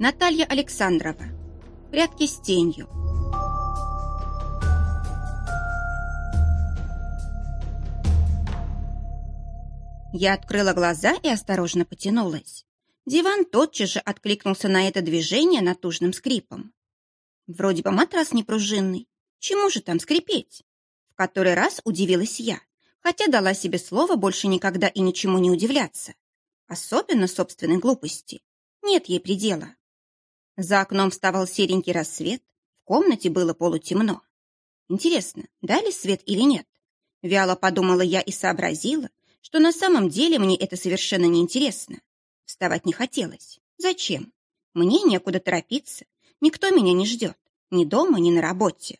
Наталья Александрова. Прятки с тенью. Я открыла глаза и осторожно потянулась. Диван тотчас же откликнулся на это движение натужным скрипом. Вроде бы матрас непружинный. Чему же там скрипеть? В который раз удивилась я, хотя дала себе слово больше никогда и ничему не удивляться. Особенно собственной глупости. Нет ей предела. За окном вставал серенький рассвет, в комнате было полутемно. Интересно, дали свет или нет? Вяло подумала я и сообразила, что на самом деле мне это совершенно неинтересно. Вставать не хотелось. Зачем? Мне некуда торопиться, никто меня не ждет. Ни дома, ни на работе.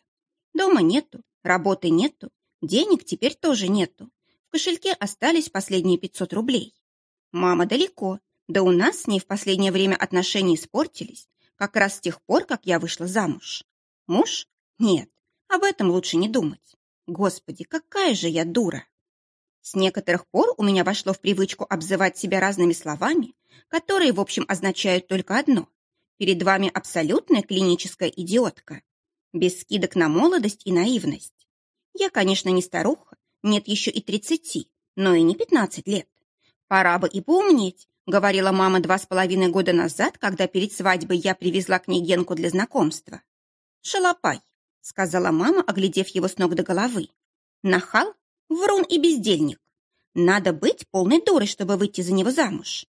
Дома нету, работы нету, денег теперь тоже нету. В кошельке остались последние 500 рублей. Мама далеко, да у нас с ней в последнее время отношения испортились, как раз с тех пор, как я вышла замуж. Муж? Нет, об этом лучше не думать. Господи, какая же я дура! С некоторых пор у меня вошло в привычку обзывать себя разными словами, которые, в общем, означают только одно. Перед вами абсолютная клиническая идиотка. Без скидок на молодость и наивность. Я, конечно, не старуха, нет еще и тридцати, но и не пятнадцать лет. Пора бы и поумнеть, говорила мама два с половиной года назад, когда перед свадьбой я привезла к ней Генку для знакомства. «Шалопай», — сказала мама, оглядев его с ног до головы. «Нахал, врун и бездельник. Надо быть полной дурой, чтобы выйти за него замуж».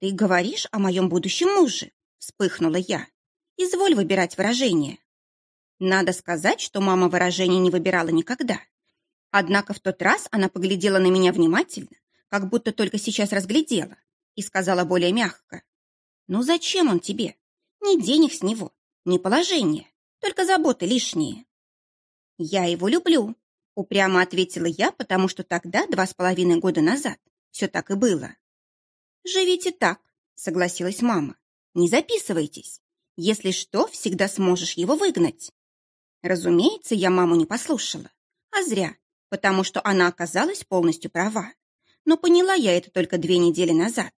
«Ты говоришь о моем будущем муже», — вспыхнула я. «Изволь выбирать выражение». Надо сказать, что мама выражений не выбирала никогда. Однако в тот раз она поглядела на меня внимательно, как будто только сейчас разглядела, и сказала более мягко. «Ну зачем он тебе? Ни денег с него, ни положения, только заботы лишние». «Я его люблю», — упрямо ответила я, потому что тогда, два с половиной года назад, все так и было. «Живите так», — согласилась мама. «Не записывайтесь. Если что, всегда сможешь его выгнать». Разумеется, я маму не послушала. А зря, потому что она оказалась полностью права. Но поняла я это только две недели назад.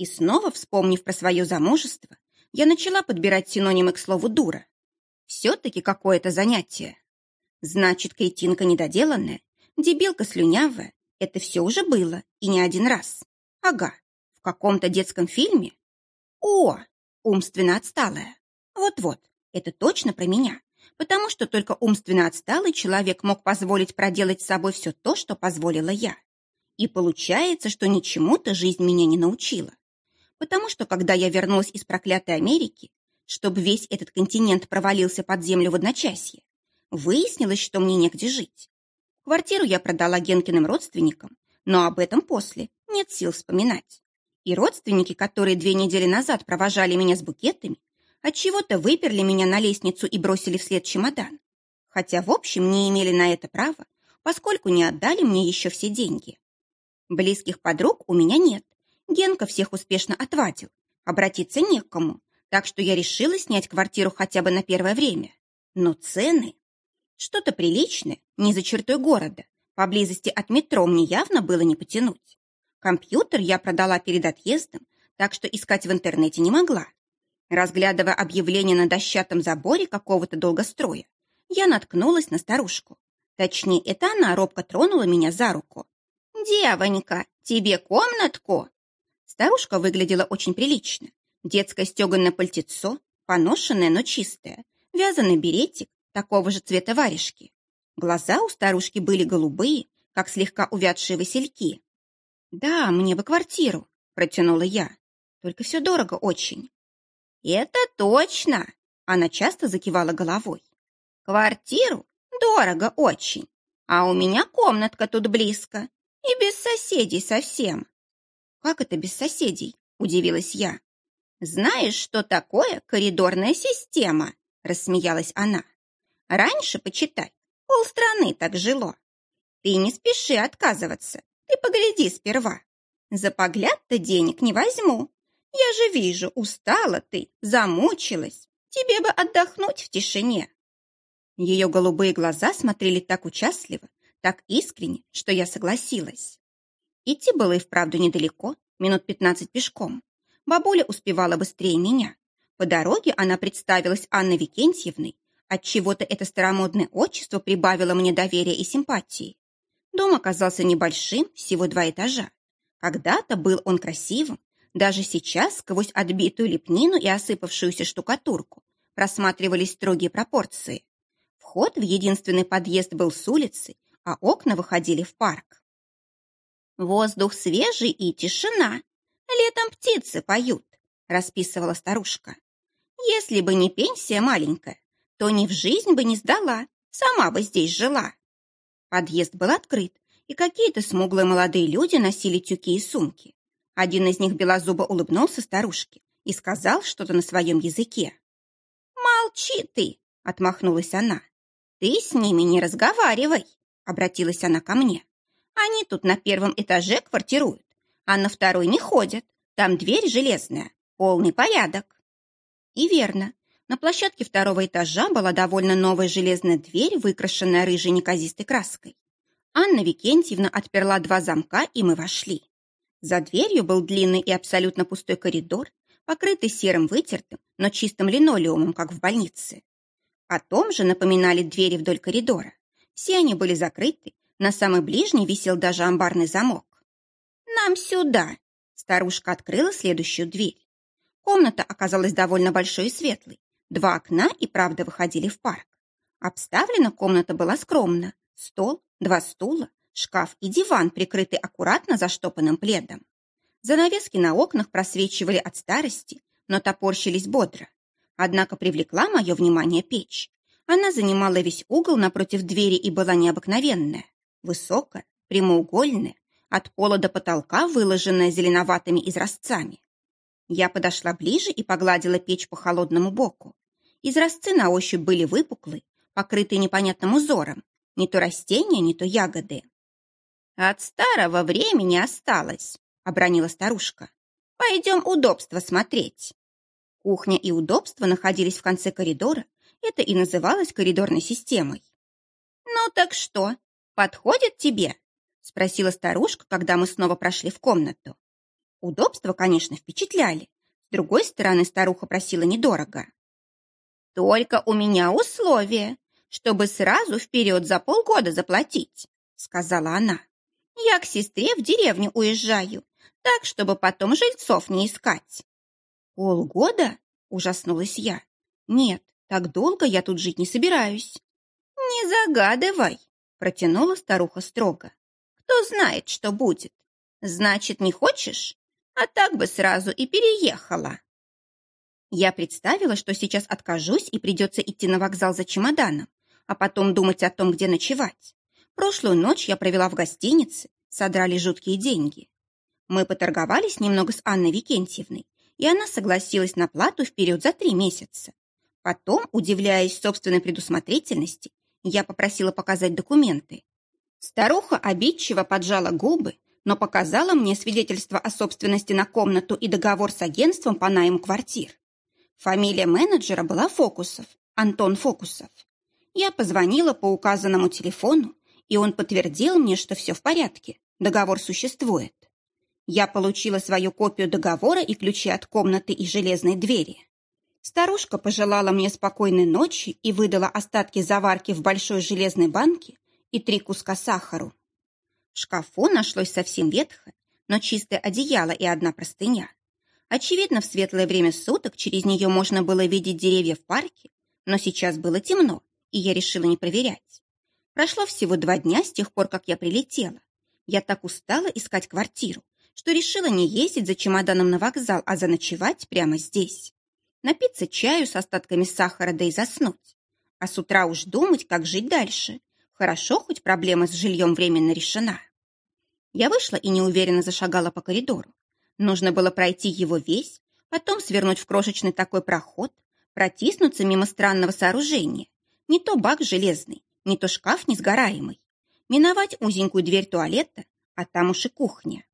И снова, вспомнив про свое замужество, я начала подбирать синонимы к слову «дура». Все-таки какое-то занятие. Значит, кретинка недоделанная, дебилка слюнявая. Это все уже было, и не один раз. Ага, в каком-то детском фильме? О, умственно отсталая. Вот-вот, это точно про меня, потому что только умственно отсталый человек мог позволить проделать с собой все то, что позволила я. И получается, что ничему-то жизнь меня не научила потому что, когда я вернулась из проклятой Америки, чтобы весь этот континент провалился под землю в одночасье, выяснилось, что мне негде жить. Квартиру я продала Генкиным родственникам, но об этом после нет сил вспоминать. И родственники, которые две недели назад провожали меня с букетами, отчего-то выперли меня на лестницу и бросили вслед чемодан. Хотя, в общем, не имели на это права, поскольку не отдали мне еще все деньги. Близких подруг у меня нет, Генка всех успешно отвадил. Обратиться не к кому. Так что я решила снять квартиру хотя бы на первое время. Но цены... Что-то приличное, не за чертой города. Поблизости от метро мне явно было не потянуть. Компьютер я продала перед отъездом, так что искать в интернете не могла. Разглядывая объявление на дощатом заборе какого-то долгостроя, я наткнулась на старушку. Точнее, это она робко тронула меня за руку. «Девонька, тебе комнатку?» Старушка выглядела очень прилично. Детское стеганое пальтецо, поношенное, но чистое, вязаный беретик, такого же цвета варежки. Глаза у старушки были голубые, как слегка увядшие васильки. «Да, мне бы квартиру», — протянула я. «Только все дорого очень». «Это точно!» — она часто закивала головой. «Квартиру? Дорого очень. А у меня комнатка тут близко. И без соседей совсем. «Как это без соседей?» – удивилась я. «Знаешь, что такое коридорная система?» – рассмеялась она. «Раньше, почитай, полстраны так жило. Ты не спеши отказываться, ты погляди сперва. За погляд-то денег не возьму. Я же вижу, устала ты, замучилась. Тебе бы отдохнуть в тишине». Ее голубые глаза смотрели так участливо, так искренне, что я согласилась. Идти было и вправду недалеко, минут пятнадцать пешком. Бабуля успевала быстрее меня. По дороге она представилась Анной Викентьевной, отчего-то это старомодное отчество прибавило мне доверия и симпатии. Дом оказался небольшим, всего два этажа. Когда-то был он красивым, даже сейчас сквозь отбитую лепнину и осыпавшуюся штукатурку просматривались строгие пропорции. Вход в единственный подъезд был с улицы, а окна выходили в парк. «Воздух свежий и тишина. Летом птицы поют», — расписывала старушка. «Если бы не пенсия маленькая, то ни в жизнь бы не сдала, сама бы здесь жила». Подъезд был открыт, и какие-то смуглые молодые люди носили тюки и сумки. Один из них белозубо улыбнулся старушке и сказал что-то на своем языке. «Молчи ты!» — отмахнулась она. «Ты с ними не разговаривай!» — обратилась она ко мне. «Они тут на первом этаже квартируют, а на второй не ходят. Там дверь железная, полный порядок». И верно, на площадке второго этажа была довольно новая железная дверь, выкрашенная рыжей неказистой краской. Анна Викентьевна отперла два замка, и мы вошли. За дверью был длинный и абсолютно пустой коридор, покрытый серым вытертым, но чистым линолеумом, как в больнице. О том же напоминали двери вдоль коридора. Все они были закрыты, на самый ближний висел даже амбарный замок. «Нам сюда!» Старушка открыла следующую дверь. Комната оказалась довольно большой и светлой. Два окна и правда выходили в парк. Обставлена комната была скромно. Стол, два стула, шкаф и диван, прикрытый аккуратно заштопанным пледом. Занавески на окнах просвечивали от старости, но топорщились бодро. Однако привлекла мое внимание печь. Она занимала весь угол напротив двери и была необыкновенная. Высокая, прямоугольная, от пола до потолка выложенная зеленоватыми изразцами. Я подошла ближе и погладила печь по холодному боку. Изразцы на ощупь были выпуклые, покрытые непонятным узором, не то растения, не то ягоды. «От старого времени осталось», — обронила старушка. «Пойдем удобство смотреть». Кухня и удобство находились в конце коридора, это и называлось коридорной системой. «Ну так что, подходит тебе?» — спросила старушка, когда мы снова прошли в комнату. Удобства, конечно, впечатляли. С другой стороны, старуха просила недорого. «Только у меня условие, чтобы сразу вперед за полгода заплатить», — сказала она. «Я к сестре в деревню уезжаю, так, чтобы потом жильцов не искать». «Полгода?» – ужаснулась я. «Нет, так долго я тут жить не собираюсь». «Не загадывай», – протянула старуха строго. «Кто знает, что будет? Значит, не хочешь? А так бы сразу и переехала». Я представила, что сейчас откажусь и придется идти на вокзал за чемоданом, а потом думать о том, где ночевать. Прошлую ночь я провела в гостинице, содрали жуткие деньги. Мы поторговались немного с Анной Викентьевной, и она согласилась на плату вперед за три месяца. Потом, удивляясь собственной предусмотрительности, я попросила показать документы. Старуха обидчиво поджала губы, но показала мне свидетельство о собственности на комнату и договор с агентством по найму квартир. Фамилия менеджера была Фокусов, Антон Фокусов. Я позвонила по указанному телефону, и он подтвердил мне, что все в порядке, договор существует. Я получила свою копию договора и ключи от комнаты и железной двери. Старушка пожелала мне спокойной ночи и выдала остатки заварки в большой железной банке и три куска сахару. В шкафу нашлось совсем ветхое, но чистое одеяло и одна простыня. Очевидно, в светлое время суток через нее можно было видеть деревья в парке, но сейчас было темно, и я решила не проверять. Прошло всего два дня с тех пор, как я прилетела. Я так устала искать квартиру, что решила не ездить за чемоданом на вокзал, а заночевать прямо здесь. Напиться чаю с остатками сахара, да и заснуть. А с утра уж думать, как жить дальше. Хорошо, хоть проблема с жильем временно решена. Я вышла и неуверенно зашагала по коридору. Нужно было пройти его весь, потом свернуть в крошечный такой проход, протиснуться мимо странного сооружения. Не то бак железный, не то шкаф несгораемый. Миновать узенькую дверь туалета, а там уж и кухня.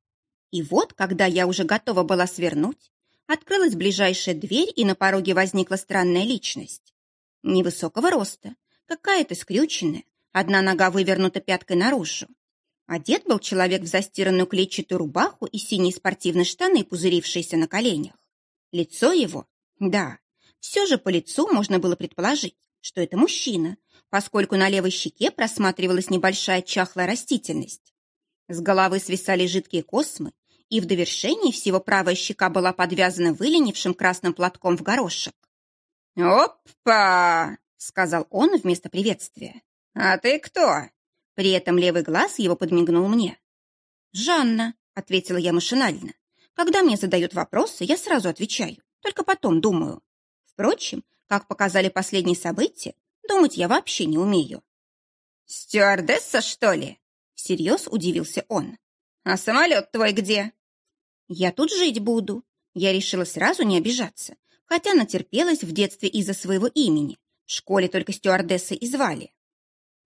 И вот, когда я уже готова была свернуть, открылась ближайшая дверь, и на пороге возникла странная личность. Невысокого роста, какая-то скрюченная, одна нога вывернута пяткой наружу. Одет был человек в застиранную клетчатую рубаху и синие спортивные штаны, пузырившиеся на коленях. Лицо его? Да. Все же по лицу можно было предположить, что это мужчина, поскольку на левой щеке просматривалась небольшая чахлая растительность. С головы свисали жидкие космы, и в довершении всего правая щека была подвязана выленившим красным платком в горошек. «Опа!» — сказал он вместо приветствия. «А ты кто?» При этом левый глаз его подмигнул мне. «Жанна», — ответила я машинально. «Когда мне задают вопросы, я сразу отвечаю, только потом думаю. Впрочем, как показали последние события, думать я вообще не умею». «Стюардесса, что ли?» — всерьез удивился он. «А самолет твой где?» «Я тут жить буду». Я решила сразу не обижаться, хотя натерпелась в детстве из-за своего имени. В школе только стюардессой и звали.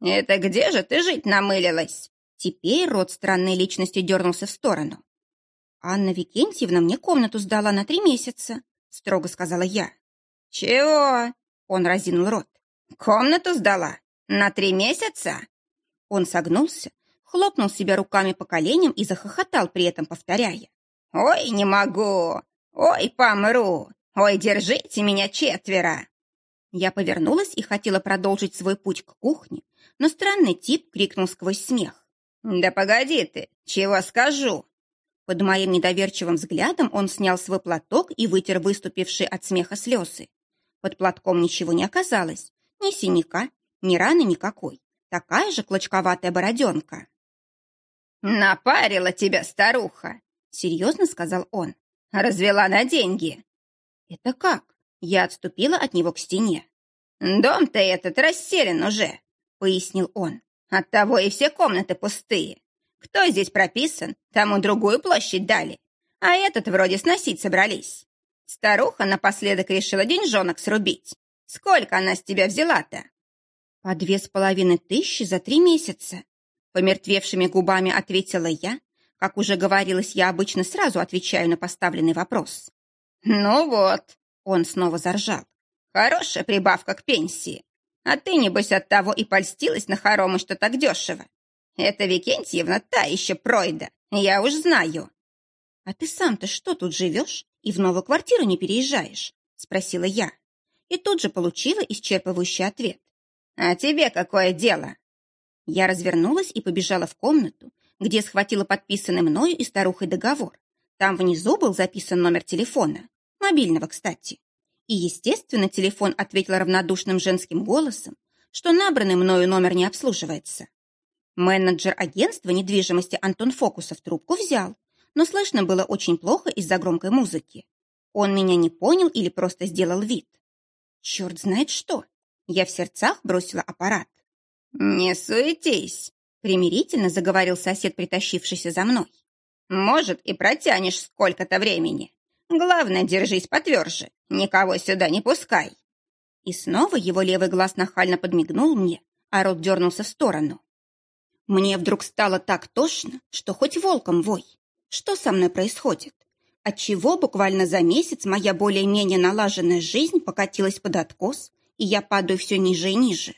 «Это где же ты жить намылилась?» Теперь род странной личности дернулся в сторону. «Анна Викентьевна мне комнату сдала на три месяца», — строго сказала я. «Чего?» — он разинул рот. «Комнату сдала? На три месяца?» Он согнулся, хлопнул себя руками по коленям и захохотал, при этом повторяя. «Ой, не могу! Ой, помру! Ой, держите меня четверо!» Я повернулась и хотела продолжить свой путь к кухне, но странный тип крикнул сквозь смех. «Да погоди ты, чего скажу?» Под моим недоверчивым взглядом он снял свой платок и вытер выступившие от смеха слезы. Под платком ничего не оказалось, ни синяка, ни раны никакой. Такая же клочковатая бороденка. «Напарила тебя старуха!» — серьезно сказал он. «Развела на деньги!» «Это как?» Я отступила от него к стене. «Дом-то этот расселен уже пояснил он. «Оттого и все комнаты пустые. Кто здесь прописан, тому другую площадь дали, а этот вроде сносить собрались. Старуха напоследок решила деньжонок срубить. Сколько она с тебя взяла-то?» «По две с половиной тысячи за три месяца», помертвевшими губами ответила я. Как уже говорилось, я обычно сразу отвечаю на поставленный вопрос. «Ну вот», — он снова заржал, «хорошая прибавка к пенсии. А ты, небось, от того и польстилась на хоромы, что так дешево. Это Викентьевна та еще пройда, я уж знаю. А ты сам-то что тут живешь и в новую квартиру не переезжаешь? Спросила я. И тут же получила исчерпывающий ответ. А тебе какое дело? Я развернулась и побежала в комнату, где схватила подписанный мною и старухой договор. Там внизу был записан номер телефона, мобильного, кстати. И, естественно, телефон ответил равнодушным женским голосом, что набранный мною номер не обслуживается. Менеджер агентства недвижимости Антон Фокусов трубку взял, но слышно было очень плохо из-за громкой музыки. Он меня не понял или просто сделал вид. Черт знает что. Я в сердцах бросила аппарат. «Не суетись», — примирительно заговорил сосед, притащившийся за мной. «Может, и протянешь сколько-то времени. Главное, держись потверже, никого сюда не пускай. И снова его левый глаз нахально подмигнул мне, а рот дернулся в сторону. Мне вдруг стало так тошно, что хоть волком вой. Что со мной происходит? Отчего буквально за месяц моя более-менее налаженная жизнь покатилась под откос, и я падаю все ниже и ниже?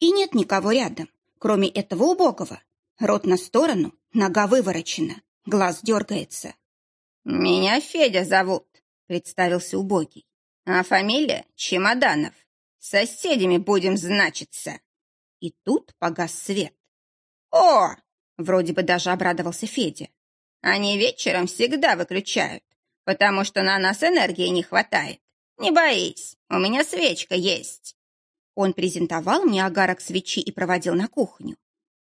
И нет никого рядом, кроме этого убогого. Рот на сторону, нога выворочена, глаз дергается. «Меня Федя зовут», — представился убогий. «А фамилия Чемоданов. Соседями будем значиться». И тут погас свет. «О!» — вроде бы даже обрадовался Федя. «Они вечером всегда выключают, потому что на нас энергии не хватает. Не боись, у меня свечка есть». Он презентовал мне огарок свечи и проводил на кухню.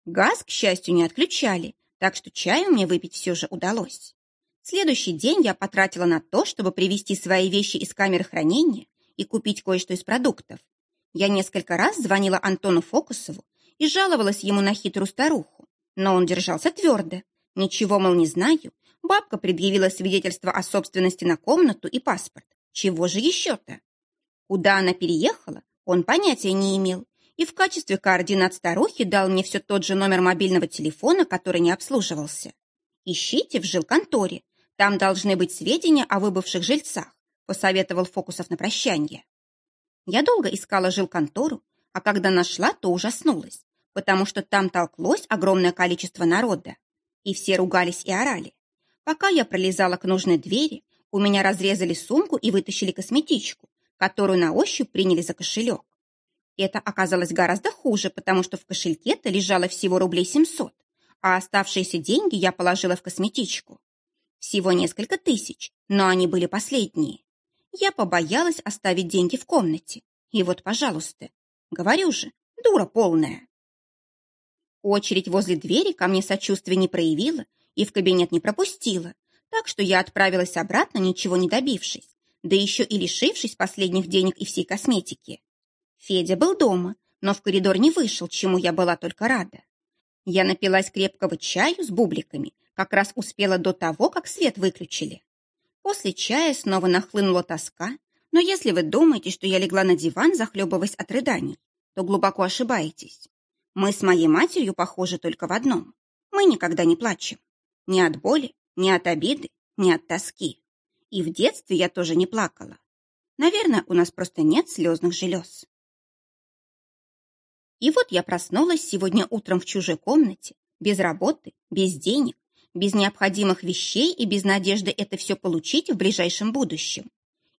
Газ, к счастью, не отключали, так что чаю мне выпить все же удалось. Следующий день я потратила на то, чтобы привезти свои вещи из камеры хранения и купить кое-что из продуктов. Я несколько раз звонила Антону Фокусову и жаловалась ему на хитрую старуху, но он держался твердо. Ничего, мол, не знаю. Бабка предъявила свидетельство о собственности на комнату и паспорт. Чего же еще-то? Куда она переехала, он понятия не имел, и в качестве координат старухи дал мне все тот же номер мобильного телефона, который не обслуживался. Ищите в жилконторе, там должны быть сведения о выбывших жильцах, посоветовал Фокусов на прощание. Я долго искала жилконтору, а когда нашла, то ужаснулась, потому что там толклось огромное количество народа. И все ругались и орали. Пока я пролезала к нужной двери, у меня разрезали сумку и вытащили косметичку, которую на ощупь приняли за кошелек. Это оказалось гораздо хуже, потому что в кошельке-то лежало всего рублей 700, а оставшиеся деньги я положила в косметичку. Всего несколько тысяч, но они были последние. Я побоялась оставить деньги в комнате. И вот, пожалуйста, говорю же, дура полная. Очередь возле двери ко мне сочувствия не проявила и в кабинет не пропустила, так что я отправилась обратно, ничего не добившись, да еще и лишившись последних денег и всей косметики. Федя был дома, но в коридор не вышел, чему я была только рада. Я напилась крепкого чаю с бубликами, как раз успела до того, как свет выключили. После чая снова нахлынула тоска, но если вы думаете, что я легла на диван, захлебываясь от рыданий, то глубоко ошибаетесь. Мы с моей матерью похожи только в одном. Мы никогда не плачем. Ни от боли, ни от обиды, ни от тоски. И в детстве я тоже не плакала. Наверное, у нас просто нет слезных желез. И вот я проснулась сегодня утром в чужой комнате, без работы, без денег, без необходимых вещей и без надежды это все получить в ближайшем будущем.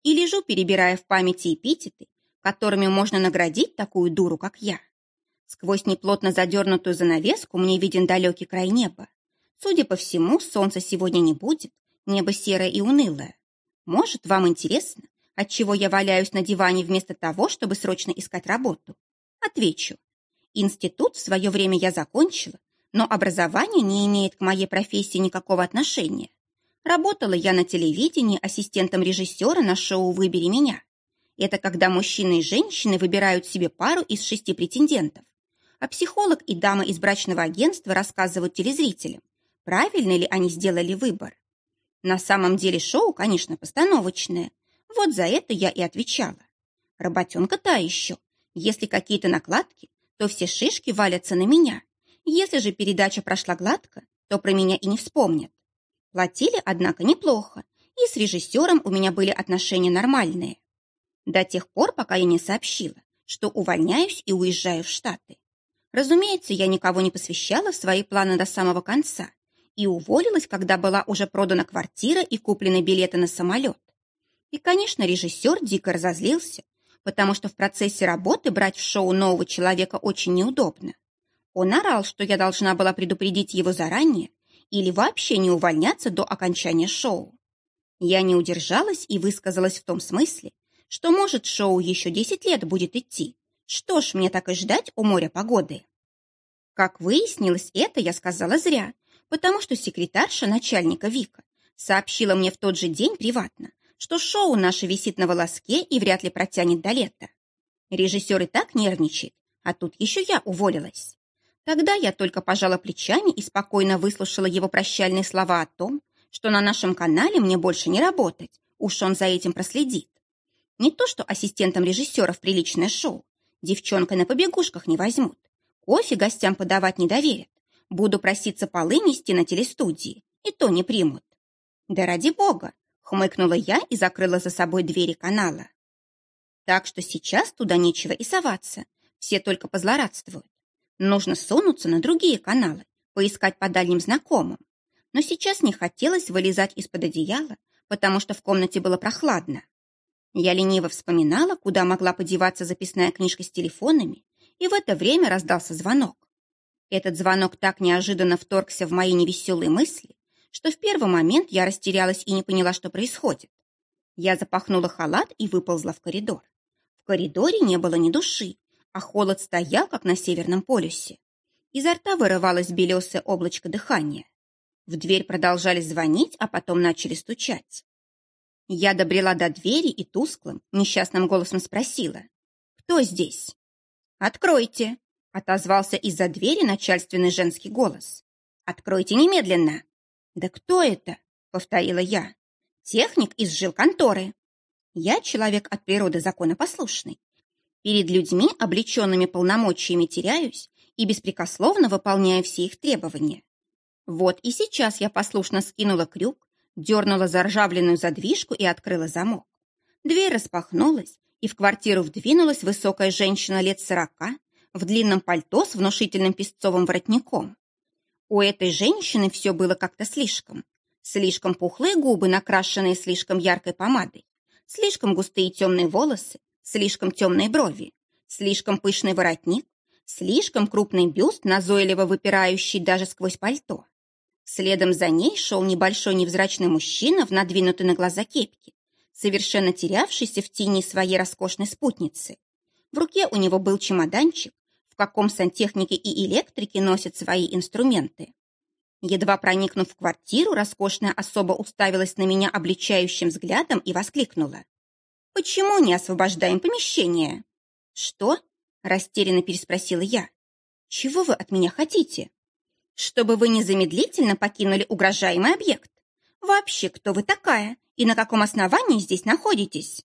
И лежу, перебирая в памяти эпитеты, которыми можно наградить такую дуру, как я. Сквозь неплотно задернутую занавеску мне виден далекий край неба. Судя по всему, солнца сегодня не будет, небо серое и унылое. Может, вам интересно, отчего я валяюсь на диване вместо того, чтобы срочно искать работу? Отвечу. Институт в свое время я закончила, но образование не имеет к моей профессии никакого отношения. Работала я на телевидении ассистентом режиссера на шоу «Выбери меня». Это когда мужчины и женщины выбирают себе пару из шести претендентов а психолог и дама из брачного агентства рассказывают телезрителям, правильно ли они сделали выбор. На самом деле шоу, конечно, постановочное. Вот за это я и отвечала. Работенка та еще. Если какие-то накладки, то все шишки валятся на меня. Если же передача прошла гладко, то про меня и не вспомнят. Платили, однако, неплохо, и с режиссером у меня были отношения нормальные. До тех пор, пока я не сообщила, что увольняюсь и уезжаю в Штаты. Разумеется, я никого не посвящала в свои планы до самого конца и уволилась, когда была уже продана квартира и куплены билеты на самолет. И, конечно, режиссер дико разозлился, потому что в процессе работы брать в шоу нового человека очень неудобно. Он орал, что я должна была предупредить его заранее или вообще не увольняться до окончания шоу. Я не удержалась и высказалась в том смысле, что, может, шоу еще 10 лет будет идти, что ж, мне так и ждать у моря погоды? Как выяснилось, это я сказала зря, потому что секретарша начальника Вика сообщила мне в тот же день приватно, что шоу наше висит на волоске и вряд ли протянет до лета. Режиссер и так нервничает, а тут еще я уволилась. Тогда я только пожала плечами и спокойно выслушала его прощальные слова о том, что на нашем канале мне больше не работать, уж он за этим проследит. Не то, что ассистентом режиссера в приличное шоу, Девчонка на побегушках не возьмут. Кофе гостям подавать не доверят. Буду проситься полы нести на телестудии. И то не примут. Да ради бога, хмыкнула я и закрыла за собой двери канала. Так что сейчас туда нечего и соваться. Все только позлорадствуют. Нужно сунуться на другие каналы, поискать по дальним знакомым. Но сейчас не хотелось вылезать из-под одеяла, потому что в комнате было прохладно. Я лениво вспоминала, куда могла подеваться записная книжка с телефонами, и в это время раздался звонок. Этот звонок так неожиданно вторгся в мои невеселые мысли, что в первый момент я растерялась и не поняла, что происходит. Я запахнула халат и выползла в коридор. В коридоре не было ни души, а холод стоял, как на Северном полюсе. Изо рта вырывалось белесое облачко дыхания. В дверь продолжали звонить, а потом начали стучать. Я добрела до двери и тусклым, несчастным голосом спросила. «Кто здесь?» «Откройте!» — отозвался из-за двери начальственный женский голос. «Откройте немедленно!» «Да кто это?» — повторила я. «Техник из жилконторы. Я человек от природы законопослушный. Перед людьми, облеченными полномочиями, теряюсь и беспрекословно выполняю все их требования. Вот и сейчас я послушно скинула крюк, дернула заржавленную задвижку и открыла замок. Дверь распахнулась, и в квартиру вдвинулась высокая женщина лет сорока в длинном пальто с внушительным песцовым воротником. У этой женщины все было как-то слишком. Слишком пухлые губы, накрашенные слишком яркой помадой, слишком густые темные волосы, слишком темные брови, слишком пышный воротник, слишком крупный бюст, назойливо выпирающий даже сквозь пальто. Следом за ней шел небольшой невзрачный мужчина в надвинутой на глаза кепке, совершенно терявшийся в тени своей роскошной спутницы. В руке у него был чемоданчик, в каком сантехники и электрики носят свои инструменты. Едва проникнув в квартиру, роскошная особа уставилась на меня обличающим взглядом и воскликнула. «Почему не освобождаем помещение?» «Что?» – растерянно переспросила я. «Чего вы от меня хотите?» «Чтобы вы незамедлительно покинули угрожаемый объект. Вообще, кто вы такая и на каком основании здесь находитесь?»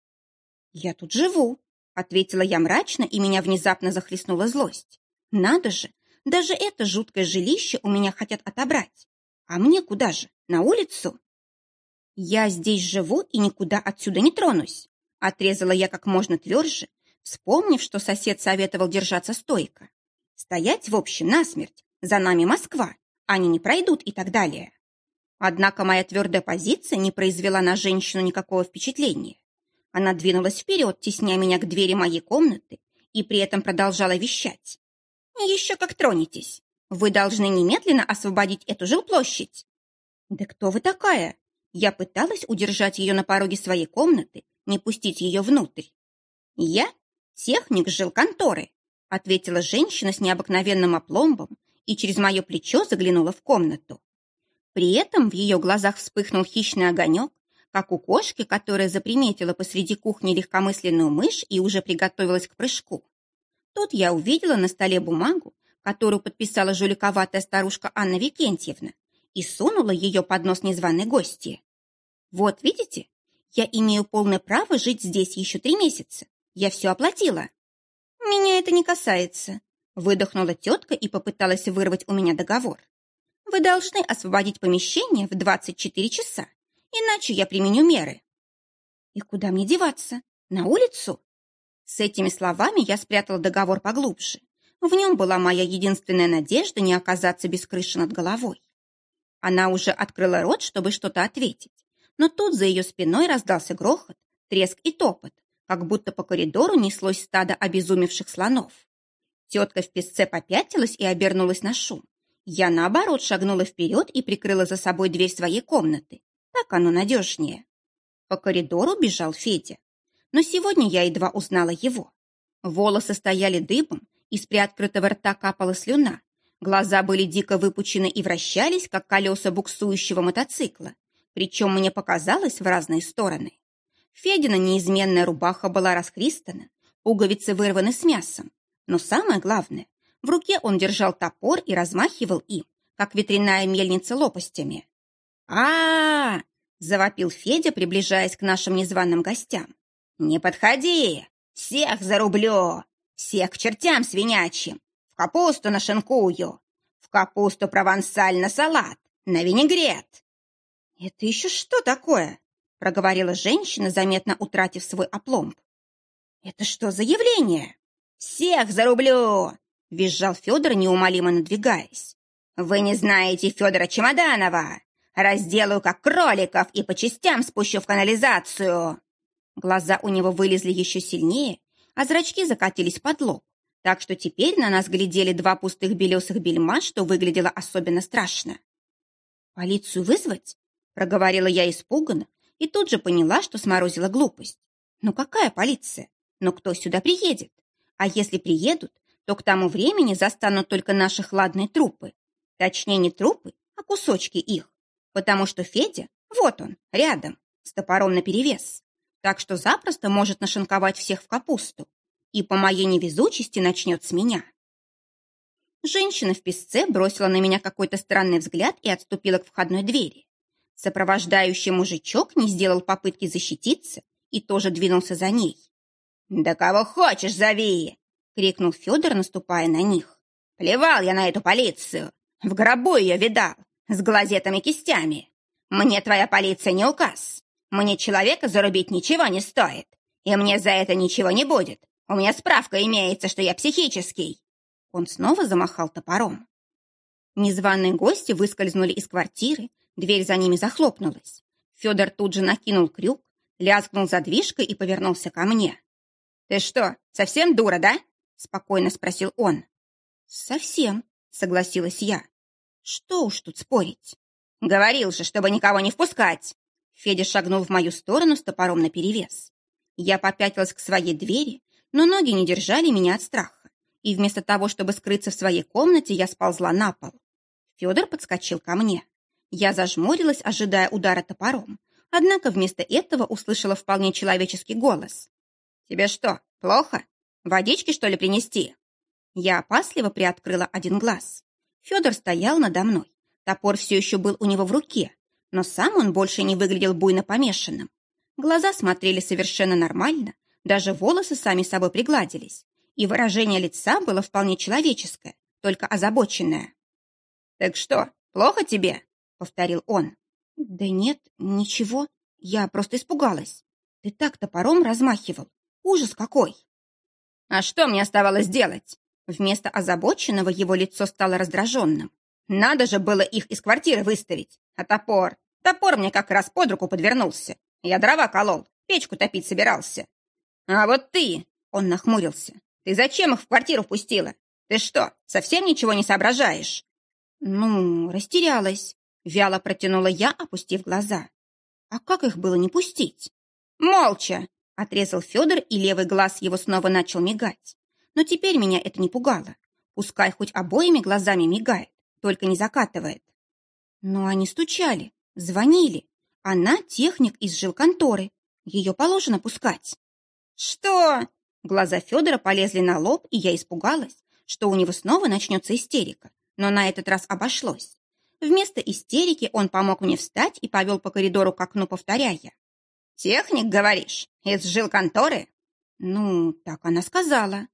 «Я тут живу», – ответила я мрачно, и меня внезапно захлестнула злость. «Надо же, даже это жуткое жилище у меня хотят отобрать. А мне куда же? На улицу? Я здесь живу и никуда отсюда не тронусь. Отрезала я как можно тверже, вспомнив, что сосед советовал держаться стойко. Стоять, в общем, насмерть. За нами Москва. Они не пройдут и так далее. Однако моя твердая позиция не произвела на женщину никакого впечатления. Она двинулась вперед, тесня меня к двери моей комнаты, и при этом продолжала вещать. Еще как тронетесь. Вы должны немедленно освободить эту жилплощадь. Да кто вы такая? Я пыталась удержать ее на пороге своей комнаты, не пустить ее внутрь. Я техник жилконторы, ответила женщина с необыкновенным опломбом и через мое плечо заглянула в комнату. При этом в ее глазах вспыхнул хищный огонек, как у кошки, которая заприметила посреди кухни легкомысленную мышь и уже приготовилась к прыжку. Тут я увидела на столе бумагу, которую подписала жуликоватая старушка Анна Викентьевна, и сунула ее под нос незваной гости. «Вот, видите, я имею полное право жить здесь еще три месяца. Я все оплатила». «Меня это не касается», — выдохнула тетка и попыталась вырвать у меня договор. «Вы должны освободить помещение в 24 часа, иначе я применю меры». «И куда мне деваться? На улицу?» С этими словами я спрятала договор поглубже. В нем была моя единственная надежда не оказаться без крыши над головой. Она уже открыла рот, чтобы что-то ответить, но тут за ее спиной раздался грохот, треск и топот, как будто по коридору неслось стадо обезумевших слонов. Тетка в песце попятилась и обернулась на шум. Я, наоборот, шагнула вперед и прикрыла за собой дверь своей комнаты. Так оно надежнее. По коридору бежал Федя но сегодня я едва узнала его. Волосы стояли дыбом, из приоткрытого рта капала слюна, глаза были дико выпучены и вращались, как колеса буксующего мотоцикла, причем мне показалось в разные стороны. Федина неизменная рубаха была расхристана, пуговицы вырваны с мясом, но самое главное, в руке он держал топор и размахивал им, как ветряная мельница лопастями. а, -а, -а завопил Федя, приближаясь к нашим незваным гостям. «Не подходи! Всех зарублю! Всех к чертям свинячьим! В капусту нашинкую! В капусту провансаль на салат! На винегрет!» «Это еще что такое?» проговорила женщина, заметно утратив свой опломб. «Это что за явление?» «Всех зарублю!» — визжал Федор, неумолимо надвигаясь. «Вы не знаете Федора Чемоданова! Разделаю как кроликов и по частям спущу в канализацию!» Глаза у него вылезли еще сильнее, а зрачки закатились под лоб, так что теперь на нас глядели два пустых белесых бельма, что выглядело особенно страшно. «Полицию вызвать?» — проговорила я испуганно и тут же поняла, что сморозила глупость. «Ну какая полиция? Ну кто сюда приедет? А если приедут, то к тому времени застанут только наши хладные трупы. Точнее, не трупы, а кусочки их, потому что Федя, вот он, рядом, с топором наперевес так что запросто может нашинковать всех в капусту. И по моей невезучести начнет с меня. Женщина в песце бросила на меня какой-то странный взгляд и отступила к входной двери. Сопровождающий мужичок не сделал попытки защититься и тоже двинулся за ней. «Да кого хочешь, зови!» — крикнул Федор, наступая на них. «Плевал я на эту полицию! В гробу ее видал, с глазетами-кистями! Мне твоя полиция не указ! Мне человека зарубить ничего не стоит, и мне за это ничего не будет. У меня справка имеется, что я психический». Он снова замахал топором. Незваные гости выскользнули из квартиры, Дверь за ними захлопнулась. Федор тут же накинул крюк, лязгнул задвижкой и повернулся ко мне. «Ты что, совсем дура, да?» — спокойно спросил он. «Совсем», — согласилась я. «Что уж тут спорить?» «Говорил же, чтобы никого не впускать!» Федя шагнул в мою сторону с топором наперевес. Я попятилась к своей двери, но ноги не держали меня от страха, и вместо того, чтобы скрыться в своей комнате, я сползла на пол. Федор подскочил ко мне. Я зажмурилась, ожидая удара топором, однако вместо этого услышала вполне человеческий голос. «Тебе что, плохо? Водички, что ли, принести?» Я опасливо приоткрыла один глаз. Федор стоял надо мной. Топор все еще был у него в руке, но сам он больше не выглядел буйно помешанным. Глаза смотрели совершенно нормально, даже волосы сами собой пригладились, и выражение лица было вполне человеческое, только озабоченное. «Так что, плохо тебе?» — повторил он. «Да нет, ничего, я просто испугалась. Ты так топором размахивал. Ужас какой!» «А что мне оставалось делать?» Вместо озабоченного его лицо стало раздраженным. «Надо же было их из квартиры выставить. А топор? Топор мне как раз под руку подвернулся. Я дрова колол, печку топить собирался. А вот ты, он нахмурился, ты зачем их в квартиру впустила? Ты что, совсем ничего не соображаешь? Ну, растерялась. Вяло протянула я, опустив глаза. А как их было не пустить? Молча, отрезал Федор, и левый глаз его снова начал мигать. Но теперь меня это не пугало. Пускай хоть обоими глазами мигает, только не закатывает. Но они стучали, звонили, она техник из жилконторы. Ее положено пускать. Что? Глаза Федора полезли на лоб, и я испугалась, что у него снова начнется истерика. Но на этот раз обошлось. Вместо истерики он помог мне встать и повел по коридору к окну, повторяя. «Техник, говоришь? Из жилконторы?» «Ну, так она сказала».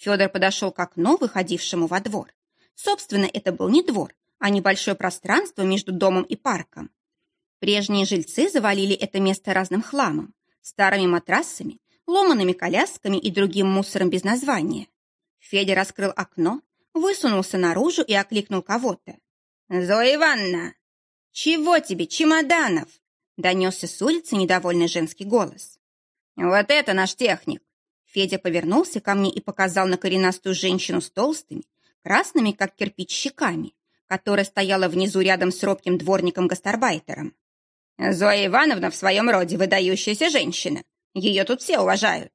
Федор подошел к окну, выходившему во двор. Собственно, это был не двор, а небольшое пространство между домом и парком. Прежние жильцы завалили это место разным хламом, старыми матрасами, ломаными колясками и другим мусором без названия. Федя раскрыл окно, высунулся наружу и окликнул кого-то. «Зоя Ивановна!» «Чего тебе, чемоданов?» донесся с улицы недовольный женский голос. «Вот это наш техник!» Федя повернулся ко мне и показал на коренастую женщину с толстыми, красными, как кирпич, щеками, которая стояла внизу рядом с робким дворником-гастарбайтером. Зоя Ивановна в своем роде выдающаяся женщина. Ее тут все уважают.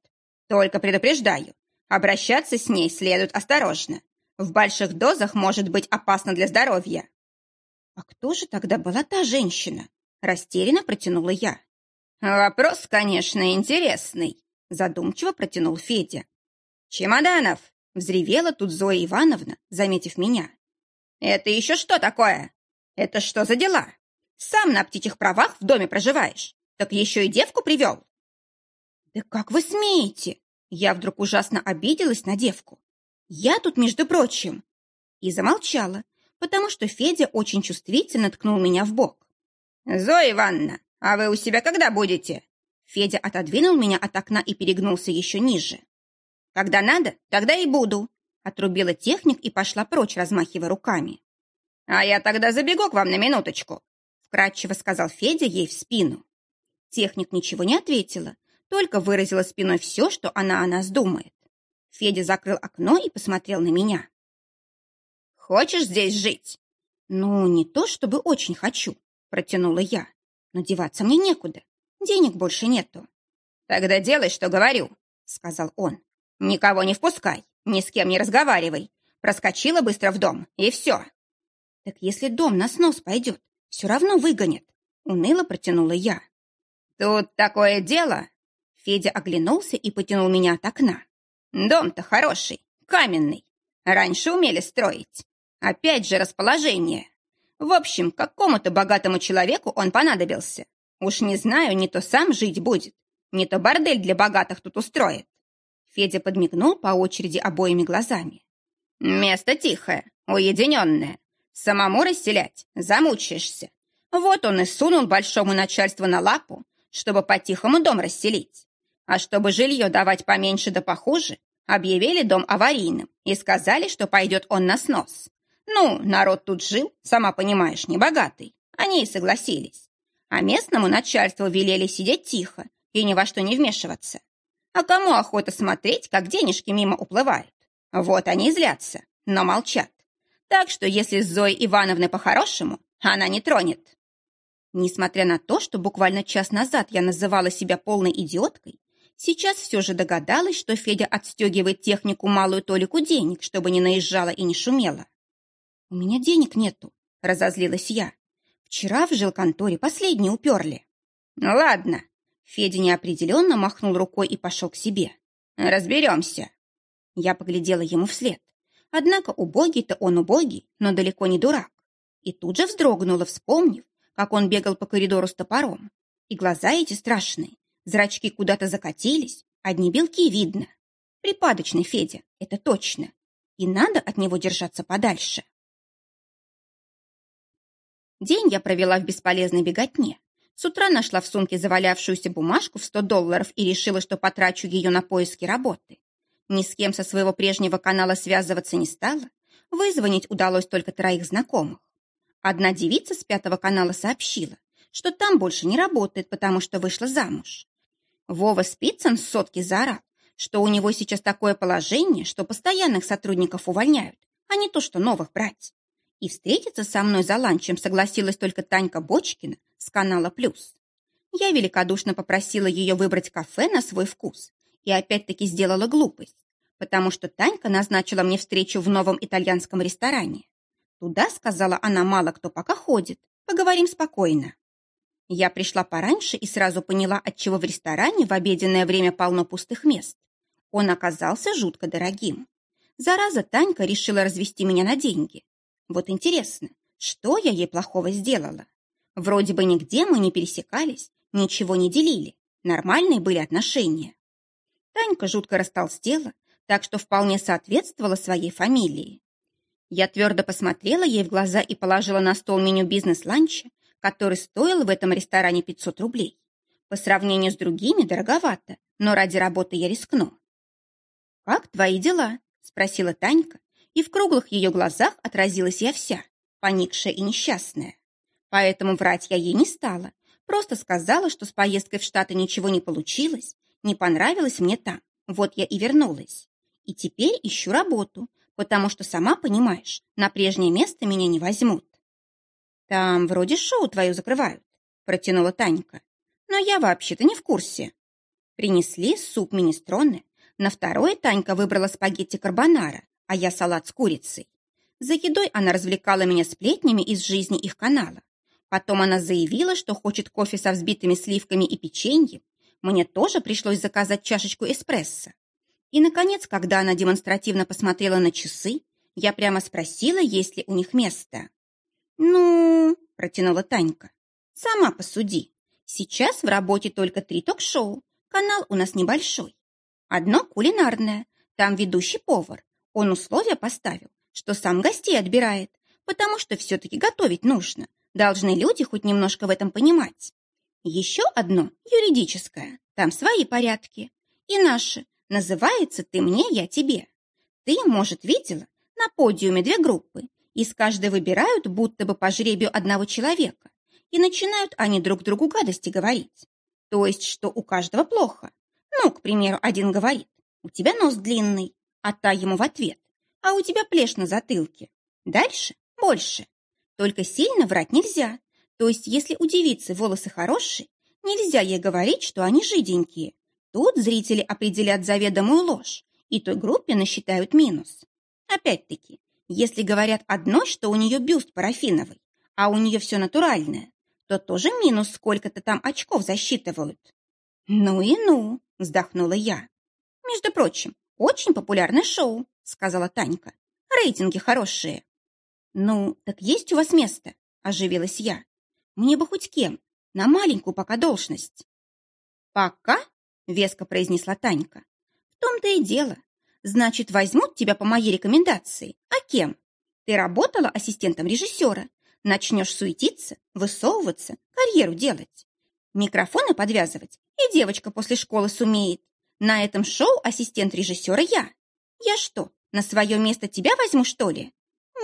Только предупреждаю, обращаться с ней следует осторожно. В больших дозах может быть опасно для здоровья. А кто же тогда была та женщина? Растерянно протянула я. Вопрос, конечно, интересный, задумчиво протянул Федя. Чемоданов! Взревела тут Зоя Ивановна, заметив меня. Это еще что такое? Это что за дела? Сам на птичьих правах в доме проживаешь. Так еще и девку привел. Да как вы смеете? Я вдруг ужасно обиделась на девку. Я тут, между прочим. И замолчала, потому что Федя очень чувствительно ткнул меня в бок. Зоя Ивановна, а вы у себя когда будете? Федя отодвинул меня от окна и перегнулся еще ниже. Когда надо, тогда и буду. Отрубила техник и пошла прочь, размахивая руками. А я тогда забегу к вам на минуточку вкратчиво сказал Федя ей в спину. Техник ничего не ответила, только выразила спиной все, что она о нас думает. Федя закрыл окно и посмотрел на меня. «Хочешь здесь жить?» «Ну, не то чтобы очень хочу», — протянула я. «Но деваться мне некуда. Денег больше нету». «Тогда делай, что говорю», — сказал он. «Никого не впускай, ни с кем не разговаривай. Проскочила быстро в дом, и все». «Так если дом на снос пойдет, все равно выгонят. Уныло протянула я. Тут такое дело. Федя оглянулся и потянул меня от окна. Дом-то хороший, каменный. Раньше умели строить. Опять же расположение. В общем, какому-то богатому человеку он понадобился. Уж не знаю, не то сам жить будет, не то бордель для богатых тут устроит. Федя подмигнул по очереди обоими глазами. Место тихое, уединенное. Самому расселять замучаешься. Вот он и сунул большому начальству на лапу, чтобы по-тихому дом расселить. А чтобы жилье давать поменьше да похуже, объявили дом аварийным и сказали, что пойдет он на снос. Ну, народ тут жил, сама понимаешь, небогатый. Они и согласились. А местному начальству велели сидеть тихо и ни во что не вмешиваться. А кому охота смотреть, как денежки мимо уплывают? Вот они и злятся, но молчат. Так что если с Зоей Ивановной по-хорошему, она не тронет. Несмотря на то, что буквально час назад я называла себя полной идиоткой, сейчас все же догадалась, что Федя отстегивает технику малую толику денег, чтобы не наезжала и не шумела. «У меня денег нету», — разозлилась я. «Вчера в жилконторе последние уперли». «Ну ладно», — Федя неопределенно махнул рукой и пошел к себе. «Разберемся». Я поглядела ему вслед. Однако убогий-то он убогий, но далеко не дурак. И тут же вздрогнула, вспомнив, как он бегал по коридору с топором. И глаза эти страшные, зрачки куда-то закатились, одни белки видно. Припадочный Федя, это точно. И надо от него держаться подальше. День я провела в бесполезной беготне. С утра нашла в сумке завалявшуюся бумажку в 100 долларов и решила, что потрачу ее на поиски работы. Ни с кем со своего прежнего канала связываться не стала. Вызвонить удалось только троих знакомых. Одна девица с пятого канала сообщила, что там больше не работает, потому что вышла замуж. Вова Спицын с сотки заорал, что у него сейчас такое положение, что постоянных сотрудников увольняют, а не то, что новых брать. И встретиться со мной за ланчем согласилась только Танька Бочкина с канала «Плюс». Я великодушно попросила ее выбрать кафе на свой вкус и опять-таки сделала глупость, потому что Танька назначила мне встречу в новом итальянском ресторане. Туда, сказала она, мало кто пока ходит. Поговорим спокойно. Я пришла пораньше и сразу поняла, отчего в ресторане в обеденное время полно пустых мест. Он оказался жутко дорогим. Зараза Танька решила развести меня на деньги. Вот интересно, что я ей плохого сделала? Вроде бы нигде мы не пересекались, ничего не делили. Нормальные были отношения. Танька жутко растолстела, так что вполне соответствовала своей фамилии. Я твердо посмотрела ей в глаза и положила на стол меню бизнес-ланча, который стоил в этом ресторане 500 рублей. По сравнению с другими дороговато, но ради работы я рискну. «Как твои дела?» – спросила Танька, и в круглых ее глазах отразилась я вся, поникшая и несчастная. Поэтому врать я ей не стала, просто сказала, что с поездкой в Штаты ничего не получилось, не понравилось мне там, вот я и вернулась. И теперь ищу работу, потому что, сама понимаешь, на прежнее место меня не возьмут. Там вроде шоу твою закрывают, протянула Танька. Но я вообще-то не в курсе. Принесли суп министроны. На второе Танька выбрала спагетти карбонара, а я салат с курицей. За едой она развлекала меня сплетнями из жизни их канала. Потом она заявила, что хочет кофе со взбитыми сливками и печеньем, мне тоже пришлось заказать чашечку эспрессо. И, наконец, когда она демонстративно посмотрела на часы, я прямо спросила, есть ли у них место. «Ну...» – протянула Танька. «Сама посуди. Сейчас в работе только три ток-шоу. Канал у нас небольшой. Одно кулинарное. Там ведущий повар. Он условия поставил, что сам гостей отбирает, потому что все-таки готовить нужно. Должны люди хоть немножко в этом понимать. Еще одно юридическое, там свои порядки. И наше, называется «Ты мне, я тебе». Ты, может, видела, на подиуме две группы, из каждой выбирают будто бы по жребию одного человека, и начинают они друг другу гадости говорить. То есть, что у каждого плохо. Ну, к примеру, один говорит, у тебя нос длинный, а та ему в ответ, а у тебя плешь на затылке. Дальше больше. Только сильно врать нельзя, то есть, если у девицы волосы хорошие, нельзя ей говорить, что они жиденькие. Тут зрители определят заведомую ложь, и той группе насчитают минус. Опять-таки, если говорят одно, что у нее бюст парафиновый, а у нее все натуральное, то тоже минус сколько-то там очков засчитывают. Ну и ну, вздохнула я. Между прочим, очень популярное шоу, сказала Танька. Рейтинги хорошие. Ну, так есть у вас место, оживилась я. Мне бы хоть кем, на маленькую пока должность. Пока? Веско произнесла Танька. В том-то и дело. Значит, возьмут тебя по моей рекомендации. А кем? Ты работала ассистентом режиссера. Начнешь суетиться, высовываться, карьеру делать. Микрофоны подвязывать и девочка после школы сумеет. На этом шоу ассистент режиссера я. Я что, на свое место тебя возьму, что ли?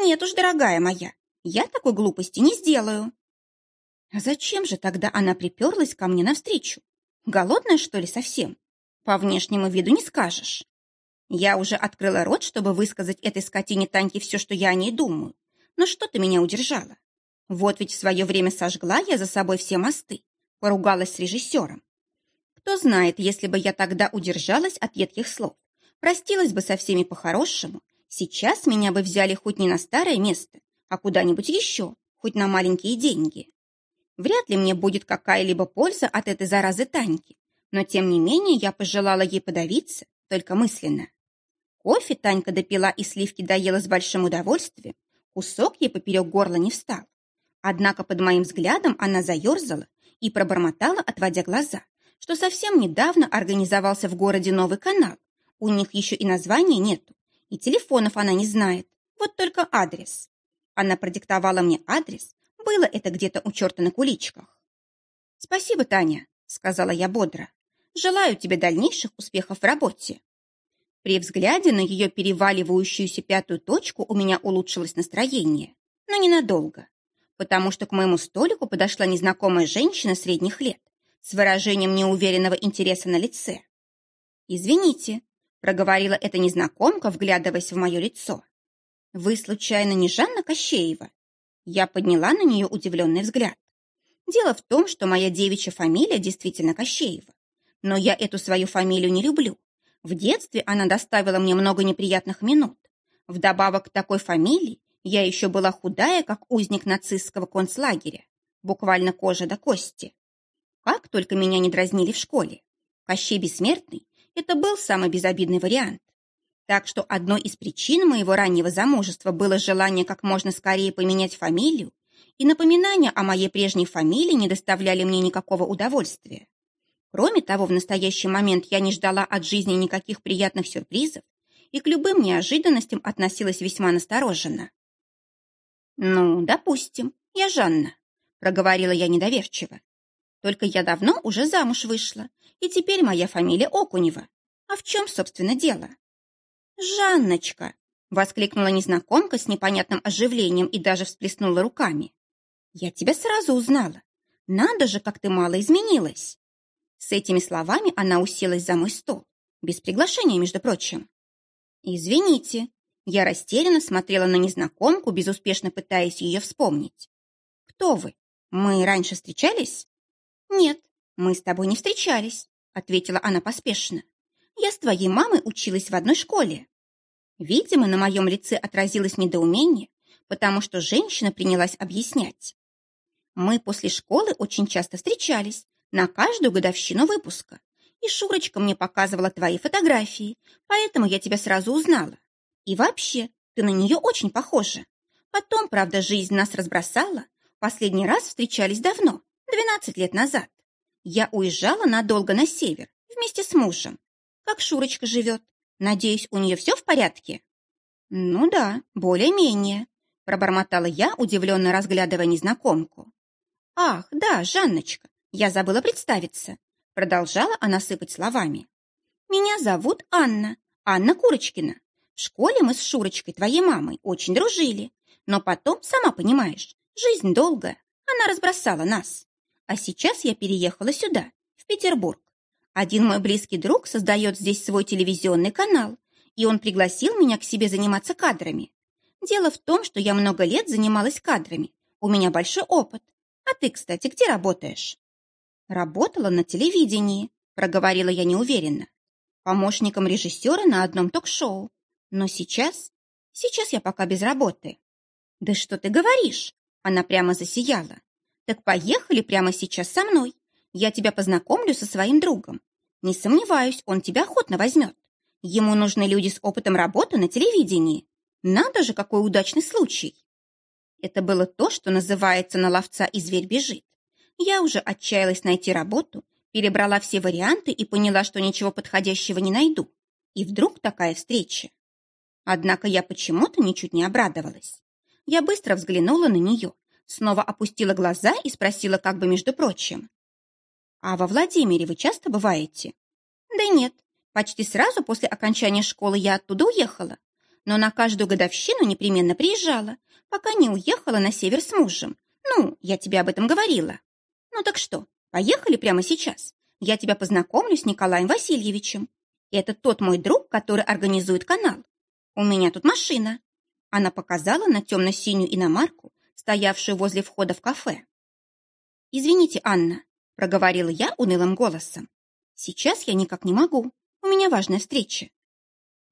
Нет уж, дорогая моя, я такой глупости не сделаю. А зачем же тогда она приперлась ко мне навстречу? Голодная, что ли, совсем? По внешнему виду не скажешь. Я уже открыла рот, чтобы высказать этой скотине Таньке все, что я о ней думаю. Но что-то меня удержало. Вот ведь в свое время сожгла я за собой все мосты, поругалась с режиссером. Кто знает, если бы я тогда удержалась от едких слов, простилась бы со всеми по-хорошему, сейчас меня бы взяли хоть не на старое место, а куда-нибудь еще, хоть на маленькие деньги. Вряд ли мне будет какая-либо польза от этой заразы Таньки, но тем не менее я пожелала ей подавиться, только мысленно. Кофе Танька допила и сливки доела с большим удовольствием, кусок ей поперек горла не встал. Однако под моим взглядом она заерзала и пробормотала, отводя глаза, что совсем недавно организовался в городе новый канал. У них еще и названия нету, и телефонов она не знает, вот только адрес. Она продиктовала мне адрес, было это где-то у черта на куличках. «Спасибо, Таня», — сказала я бодро. «Желаю тебе дальнейших успехов в работе». При взгляде на ее переваливающуюся пятую точку у меня улучшилось настроение, но ненадолго, потому что к моему столику подошла незнакомая женщина средних лет с выражением неуверенного интереса на лице. «Извините», — проговорила эта незнакомка, вглядываясь в мое лицо. «Вы, случайно, не Жанна Кощеева?» Я подняла на нее удивленный взгляд. Дело в том, что моя девичья фамилия действительно Кощеева. Но я эту свою фамилию не люблю. В детстве она доставила мне много неприятных минут. Вдобавок к такой фамилии я еще была худая, как узник нацистского концлагеря. Буквально кожа до кости. Как только меня не дразнили в школе. Кощей Бессмертный – это был самый безобидный вариант. Так что одной из причин моего раннего замужества было желание как можно скорее поменять фамилию, и напоминания о моей прежней фамилии не доставляли мне никакого удовольствия. Кроме того, в настоящий момент я не ждала от жизни никаких приятных сюрпризов и к любым неожиданностям относилась весьма настороженно. «Ну, допустим, я Жанна», — проговорила я недоверчиво. «Только я давно уже замуж вышла, и теперь моя фамилия Окунева. А в чем, собственно, дело?» «Жанночка!» — воскликнула незнакомка с непонятным оживлением и даже всплеснула руками. «Я тебя сразу узнала. Надо же, как ты мало изменилась!» С этими словами она уселась за мой стол. Без приглашения, между прочим. «Извините». Я растерянно смотрела на незнакомку, безуспешно пытаясь ее вспомнить. «Кто вы? Мы раньше встречались?» «Нет, мы с тобой не встречались», — ответила она поспешно. Я с твоей мамой училась в одной школе». Видимо, на моем лице отразилось недоумение, потому что женщина принялась объяснять. Мы после школы очень часто встречались, на каждую годовщину выпуска. И Шурочка мне показывала твои фотографии, поэтому я тебя сразу узнала. И вообще, ты на нее очень похожа. Потом, правда, жизнь нас разбросала. Последний раз встречались давно, 12 лет назад. Я уезжала надолго на север вместе с мужем. Как Шурочка живет? Надеюсь, у нее все в порядке?» «Ну да, более-менее», — пробормотала я, удивленно разглядывая незнакомку. «Ах, да, Жанночка, я забыла представиться», — продолжала она сыпать словами. «Меня зовут Анна, Анна Курочкина. В школе мы с Шурочкой, твоей мамой, очень дружили. Но потом, сама понимаешь, жизнь долгая, она разбросала нас. А сейчас я переехала сюда, в Петербург. Один мой близкий друг создает здесь свой телевизионный канал, и он пригласил меня к себе заниматься кадрами. Дело в том, что я много лет занималась кадрами. У меня большой опыт. А ты, кстати, где работаешь? Работала на телевидении, проговорила я неуверенно. Помощником режиссера на одном ток-шоу. Но сейчас... Сейчас я пока без работы. Да что ты говоришь? Она прямо засияла. Так поехали прямо сейчас со мной. Я тебя познакомлю со своим другом. Не сомневаюсь, он тебя охотно возьмет. Ему нужны люди с опытом работы на телевидении. Надо же, какой удачный случай. Это было то, что называется «на ловца и зверь бежит». Я уже отчаялась найти работу, перебрала все варианты и поняла, что ничего подходящего не найду. И вдруг такая встреча. Однако я почему-то ничуть не обрадовалась. Я быстро взглянула на нее, снова опустила глаза и спросила как бы между прочим. «А во Владимире вы часто бываете?» «Да нет. Почти сразу после окончания школы я оттуда уехала. Но на каждую годовщину непременно приезжала, пока не уехала на север с мужем. Ну, я тебе об этом говорила. Ну так что, поехали прямо сейчас. Я тебя познакомлю с Николаем Васильевичем. Это тот мой друг, который организует канал. У меня тут машина. Она показала на темно-синюю иномарку, стоявшую возле входа в кафе. «Извините, Анна», — проговорила я унылым голосом. «Сейчас я никак не могу. У меня важная встреча».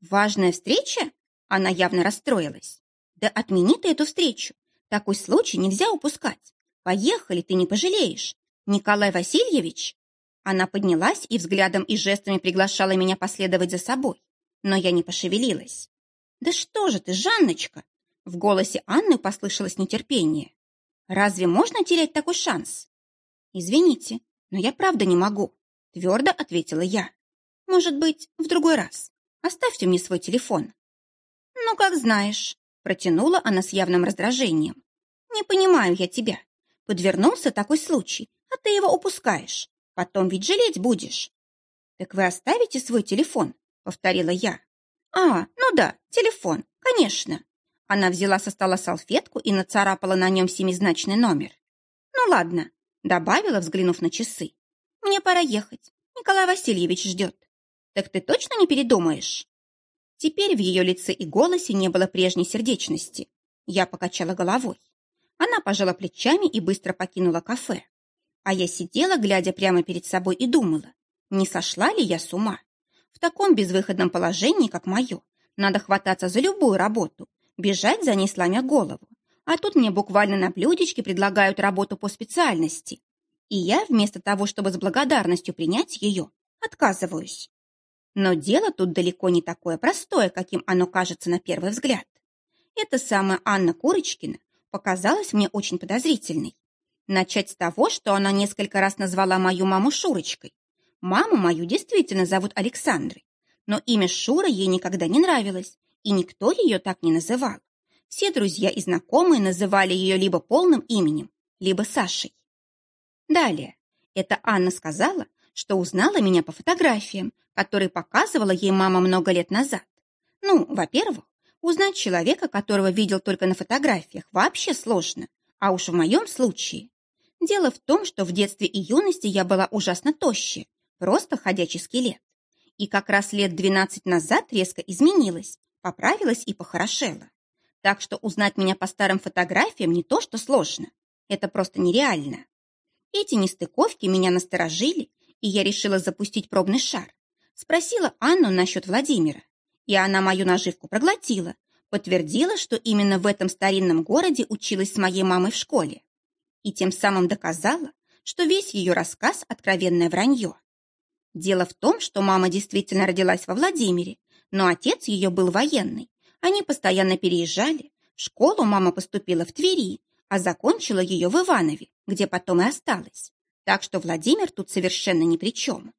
«Важная встреча?» Она явно расстроилась. «Да отмени ты эту встречу. Такой случай нельзя упускать. Поехали, ты не пожалеешь. Николай Васильевич?» Она поднялась и взглядом и жестами приглашала меня последовать за собой. Но я не пошевелилась. «Да что же ты, Жанночка!» В голосе Анны послышалось нетерпение. «Разве можно терять такой шанс?» «Извините, но я правда не могу», — твердо ответила я. «Может быть, в другой раз. Оставьте мне свой телефон». «Ну, как знаешь», — протянула она с явным раздражением. «Не понимаю я тебя. Подвернулся такой случай, а ты его упускаешь. Потом ведь жалеть будешь». «Так вы оставите свой телефон?» — повторила я. «А, ну да, телефон, конечно». Она взяла со стола салфетку и нацарапала на нем семизначный номер. «Ну ладно», — добавила, взглянув на часы. «Мне пора ехать. Николай Васильевич ждет. Так ты точно не передумаешь?» Теперь в ее лице и голосе не было прежней сердечности. Я покачала головой. Она пожала плечами и быстро покинула кафе. А я сидела, глядя прямо перед собой, и думала, не сошла ли я с ума? В таком безвыходном положении, как мое, надо хвататься за любую работу, бежать за ней, сломя голову. А тут мне буквально на блюдечке предлагают работу по специальности. И я, вместо того, чтобы с благодарностью принять ее, отказываюсь. Но дело тут далеко не такое простое, каким оно кажется на первый взгляд. Эта самая Анна Курочкина показалась мне очень подозрительной. Начать с того, что она несколько раз назвала мою маму Шурочкой, Маму мою действительно зовут Александрой, но имя Шура ей никогда не нравилось, и никто ее так не называл. Все друзья и знакомые называли ее либо полным именем, либо Сашей. Далее. Это Анна сказала, что узнала меня по фотографиям, которые показывала ей мама много лет назад. Ну, во-первых, узнать человека, которого видел только на фотографиях, вообще сложно, а уж в моем случае. Дело в том, что в детстве и юности я была ужасно тощая, Просто ходячий скелет. И как раз лет 12 назад резко изменилась, поправилась и похорошела. Так что узнать меня по старым фотографиям не то, что сложно. Это просто нереально. Эти нестыковки меня насторожили, и я решила запустить пробный шар. Спросила Анну насчет Владимира. И она мою наживку проглотила, подтвердила, что именно в этом старинном городе училась с моей мамой в школе. И тем самым доказала, что весь ее рассказ – откровенное вранье. Дело в том, что мама действительно родилась во Владимире, но отец ее был военный. Они постоянно переезжали. В школу мама поступила в Твери, а закончила ее в Иванове, где потом и осталась. Так что Владимир тут совершенно ни при чем.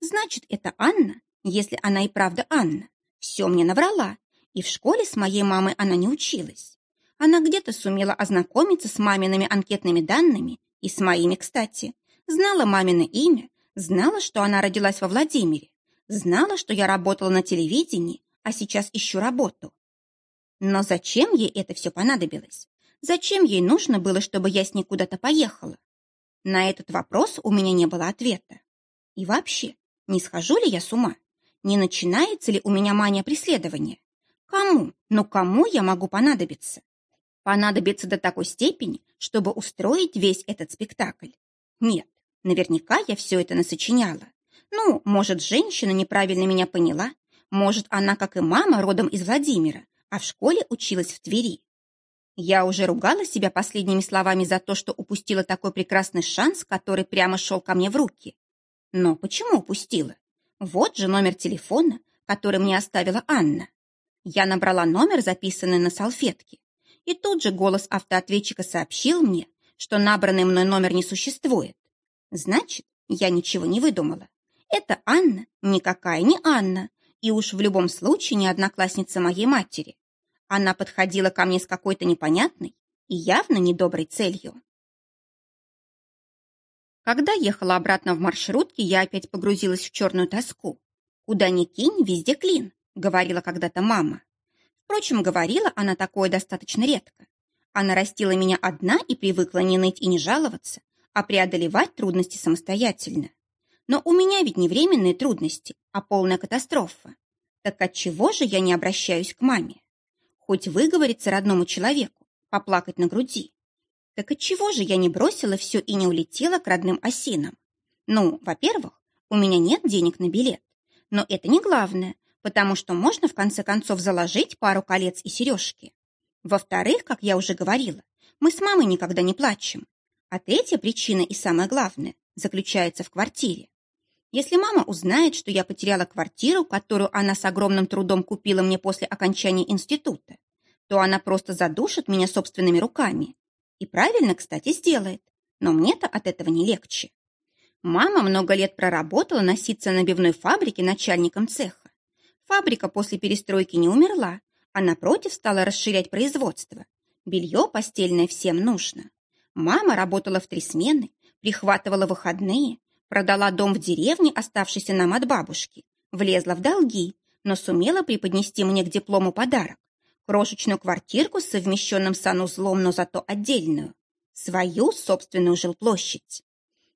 Значит, это Анна, если она и правда Анна, все мне наврала, и в школе с моей мамой она не училась. Она где-то сумела ознакомиться с мамиными анкетными данными и с моими, кстати. Знала мамино имя, Знала, что она родилась во Владимире. Знала, что я работала на телевидении, а сейчас ищу работу. Но зачем ей это все понадобилось? Зачем ей нужно было, чтобы я с ней куда-то поехала? На этот вопрос у меня не было ответа. И вообще, не схожу ли я с ума? Не начинается ли у меня мания преследования? Кому, ну кому я могу понадобиться? Понадобиться до такой степени, чтобы устроить весь этот спектакль? Нет, Наверняка я все это насочиняла. Ну, может, женщина неправильно меня поняла. Может, она, как и мама, родом из Владимира, а в школе училась в Твери. Я уже ругала себя последними словами за то, что упустила такой прекрасный шанс, который прямо шел ко мне в руки. Но почему упустила? Вот же номер телефона, который мне оставила Анна. Я набрала номер, записанный на салфетке. И тут же голос автоответчика сообщил мне, что набранный мной номер не существует. Значит, я ничего не выдумала. Это Анна никакая не Анна, и уж в любом случае не одноклассница моей матери. Она подходила ко мне с какой-то непонятной и явно недоброй целью. Когда ехала обратно в маршрутке, я опять погрузилась в черную тоску. «Куда ни кинь, везде клин», — говорила когда-то мама. Впрочем, говорила она такое достаточно редко. Она растила меня одна и привыкла не ныть и не жаловаться, а преодолевать трудности самостоятельно. Но у меня ведь не временные трудности, а полная катастрофа. Так отчего же я не обращаюсь к маме? Хоть выговориться родному человеку, поплакать на груди. Так отчего же я не бросила все и не улетела к родным осинам? Ну, во-первых, у меня нет денег на билет. Но это не главное, потому что можно в конце концов заложить пару колец и сережки. Во-вторых, как я уже говорила, мы с мамой никогда не плачем. А третья причина и самое главное заключается в квартире. Если мама узнает, что я потеряла квартиру, которую она с огромным трудом купила мне после окончания института, то она просто задушит меня собственными руками. И правильно, кстати, сделает. Но мне-то от этого не легче. Мама много лет проработала на ситцо-набивной фабрике начальником цеха. Фабрика после перестройки не умерла, а напротив стала расширять производство. Белье постельное всем нужно. Мама работала в три смены, прихватывала выходные, продала дом в деревне, оставшийся нам от бабушки, влезла в долги, но сумела преподнести мне к диплому подарок. Крошечную квартирку с совмещенным санузлом, но зато отдельную. Свою собственную жилплощадь.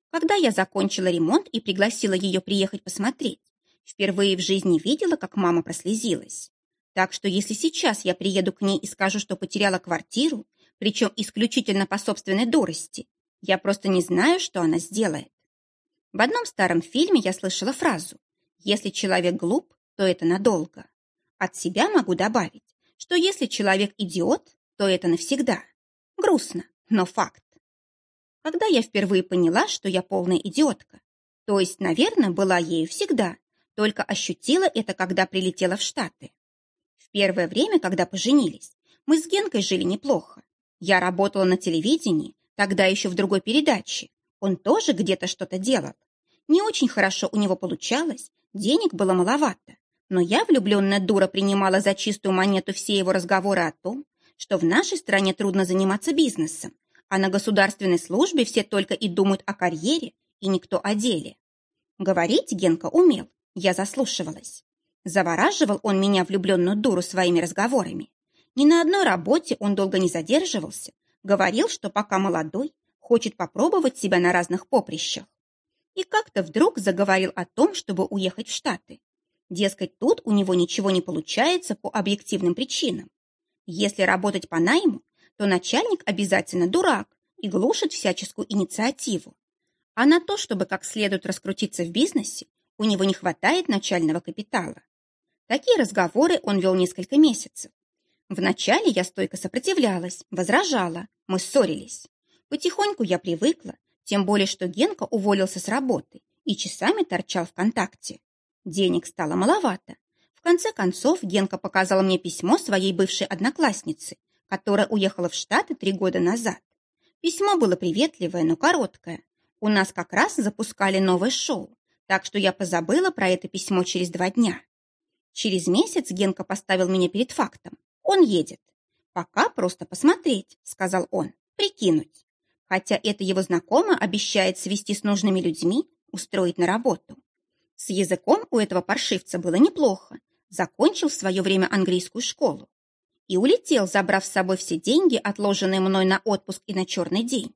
Когда я закончила ремонт и пригласила ее приехать посмотреть, впервые в жизни видела, как мама прослезилась. Так что если сейчас я приеду к ней и скажу, что потеряла квартиру, причем исключительно по собственной дурости, я просто не знаю, что она сделает. В одном старом фильме я слышала фразу «Если человек глуп, то это надолго». От себя могу добавить, что если человек идиот, то это навсегда. Грустно, но факт когда я впервые поняла, что я полная идиотка. То есть, наверное, была ею всегда, только ощутила это, когда прилетела в Штаты. В первое время, когда поженились, мы с Генкой жили неплохо. Я работала на телевидении, тогда еще в другой передаче. Он тоже где-то что-то делал. Не очень хорошо у него получалось, денег было маловато. Но я, влюбленная дура, принимала за чистую монету все его разговоры о том, что в нашей стране трудно заниматься бизнесом, а на государственной службе все только и думают о карьере, и никто о деле. Говорить Генка умел, я заслушивалась. Завораживал он меня, влюбленную дуру, своими разговорами. Ни на одной работе он долго не задерживался, говорил, что пока молодой, хочет попробовать себя на разных поприщах. И как-то вдруг заговорил о том, чтобы уехать в Штаты. Дескать, тут у него ничего не получается по объективным причинам. Если работать по найму, то начальник обязательно дурак и глушит всяческую инициативу. А на то, чтобы как следует раскрутиться в бизнесе, у него не хватает начального капитала. Такие разговоры он вел несколько месяцев. Вначале я стойко сопротивлялась, возражала, мы ссорились. Потихоньку я привыкла, тем более, что Генка уволился с работы и часами торчал в контакте. Денег стало маловато. В конце концов, Генка показала мне письмо своей бывшей одноклассницы, которая уехала в Штаты три года назад. Письмо было приветливое, но короткое. У нас как раз запускали новое шоу, так что я позабыла про это письмо через два дня. Через месяц Генка поставил меня перед фактом. Он едет. «Пока просто посмотреть», — сказал он, — «прикинуть». Хотя это его знакомая обещает свести с нужными людьми, устроить на работу. С языком у этого паршивца было неплохо. Закончил в свое время английскую школу и улетел, забрав с собой все деньги, отложенные мной на отпуск и на черный день.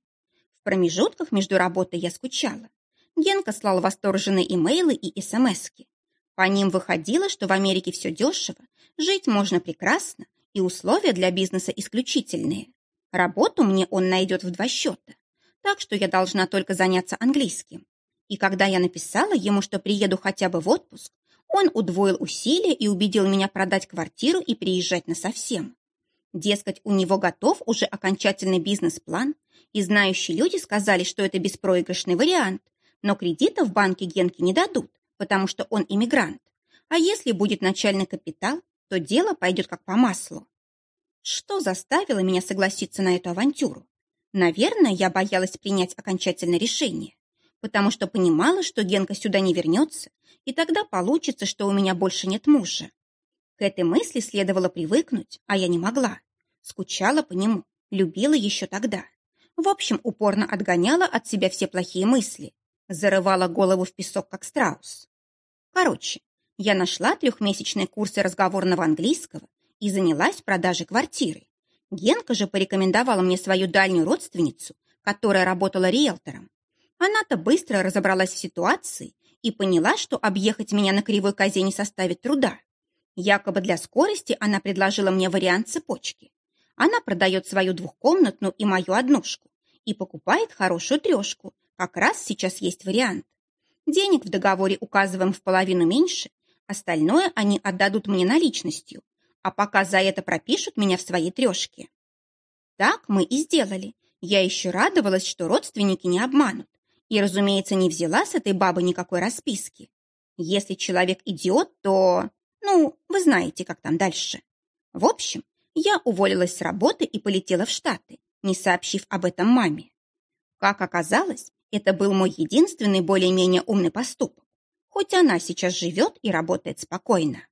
В промежутках между работой я скучала. Генка слал восторженные имейлы и смски. По ним выходило, что в Америке все дешево, жить можно прекрасно, и условия для бизнеса исключительные. Работу мне он найдет в два счета, так что я должна только заняться английским. И когда я написала ему, что приеду хотя бы в отпуск, он удвоил усилия и убедил меня продать квартиру и приезжать насовсем. Дескать, у него готов уже окончательный бизнес-план, и знающие люди сказали, что это беспроигрышный вариант, но кредита в банке Генке не дадут, потому что он иммигрант. А если будет начальный капитал, то дело пойдет как по маслу. Что заставило меня согласиться на эту авантюру? Наверное, я боялась принять окончательное решение, потому что понимала, что Генка сюда не вернется, и тогда получится, что у меня больше нет мужа. К этой мысли следовало привыкнуть, а я не могла. Скучала по нему, любила еще тогда. В общем, упорно отгоняла от себя все плохие мысли. Зарывала голову в песок, как страус. Короче, я нашла трехмесячные курсы разговорного английского и занялась продажей квартиры. Генка же порекомендовала мне свою дальнюю родственницу, которая работала риэлтором. Она-то быстро разобралась в ситуации и поняла, что объехать меня на кривой козе не составит труда. Якобы для скорости она предложила мне вариант цепочки. Она продает свою двухкомнатную и мою однушку и покупает хорошую трешку. Как раз сейчас есть вариант. Денег в договоре указываем в половину меньше, остальное они отдадут мне наличностью, а пока за это пропишут меня в своей трешке. Так мы и сделали. Я еще радовалась, что родственники не обманут. И, разумеется, не взяла с этой бабы никакой расписки. Если человек идиот, то... Ну, вы знаете, как там дальше. В общем, я уволилась с работы и полетела в Штаты, не сообщив об этом маме. Как оказалось, это был мой единственный более-менее умный поступок, хоть она сейчас живет и работает спокойно.